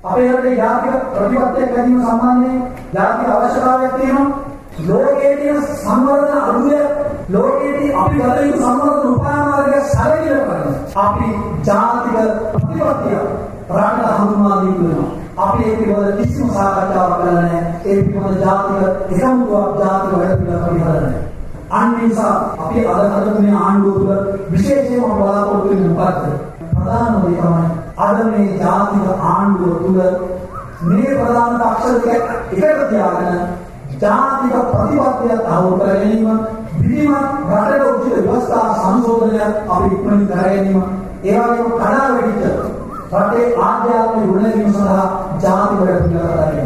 අපේ රටේ ජාතික ප්‍රතිපත්තියක් ලැබීම සම්බන්ධයෙන් ජාතික අවශ්‍යතාවයක් තියෙනවා. ලෝකයේ තියෙන සංවර්ධන අඩුව ලෝකයේ අපි ගත යුතු සංවර්ධන උපායමාර්ගය සැලකිලි කරන අපි ජාතික ප්‍රතිපත්තිය රටට හඳුන්වා දීලා අපි ඒ පිළිබඳ කිසිම සාකච්ඡාවක් කරලා නැහැ. ඒ පිළිබඳ ජාතික එකමුතුවක් ජාතික වැඩ පිළිවෙලක් අපි හදලා නැහැ. අන්න නිසා අපි අද හදපු ආණ්ඩුව තුළ විශේෂයෙන්ම බලාපොරොත්තු වෙන්නේ මොකක්ද? ප්‍රධානම දේ තමයි අද මේ ජාතික ආණ්ඩුව තුළ මේ ප්‍රධාන පක්ෂ දෙක එකට තියාගෙන ජාතික ප්‍රතිපත්තිය තහවුරු කර ගැනීම විධිමත් රටට උචිත ව්‍යවස්ථා සංශෝධනය අපි ඉක්මනින් කර ගැනීම ඒ වගේම කඩා වැටිච්ච රටේ ආධ්‍යාත්මික ගුණ සඳහා ජාති වැඩ පිළිවෙල කරන්නේ